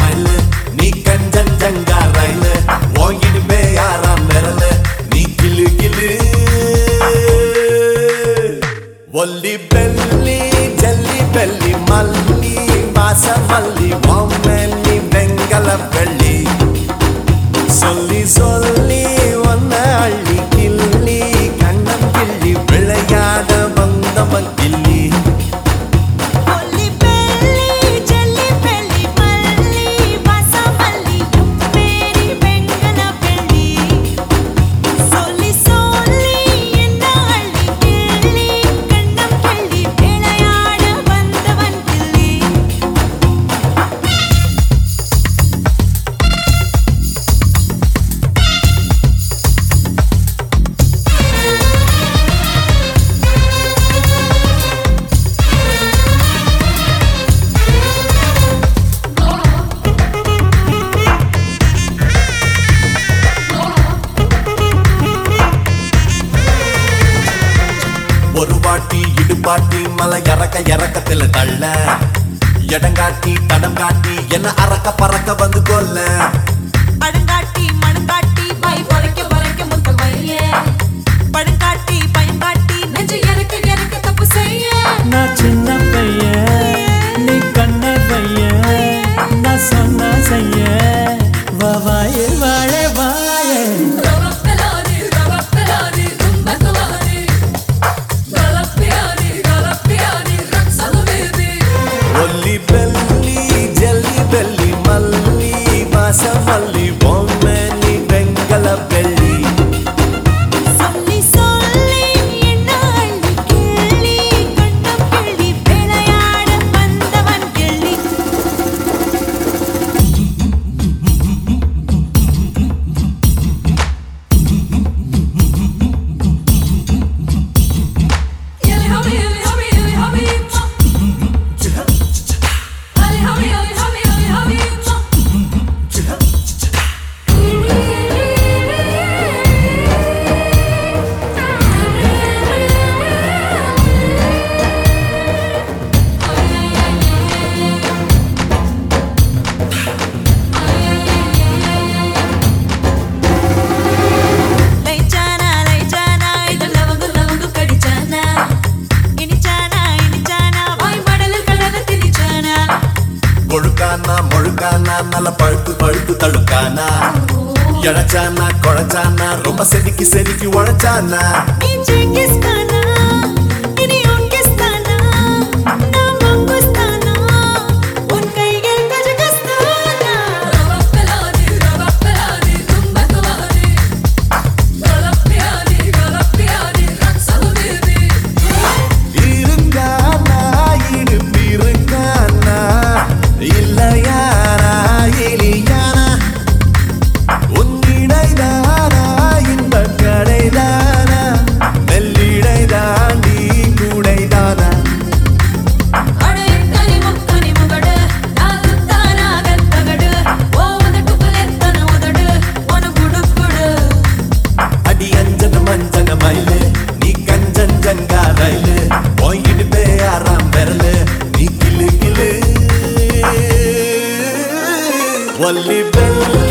மயிலு நீ கஞ்சன் ஜங்கா ரயிலு. ஓங்கிடுமே யாராம் விரலு நீ கிளு கிளு. ஒல்லி பெல்லி ஜல்லி பெல்லி மல்லி மாச மல்லி மொம்மல்லி வெங்கல வெள்ளி. சொல்லி சொல்லி ஒரு வாட்டி இடுபாட்டி மலை இறக்க இறக்கத்துல தள்ள. இடங்காட்டி தடம் காட்டி என்ன அறக்க பறக்க வந்து கொல்ல. livre. నల పழுப்பு பழுப்பு தழுக்கானா எழச்சானா கொழச்சானா ரொம்ப செதுக்கி செதுக்கி உழைச்சானா ¡Colli, pelota!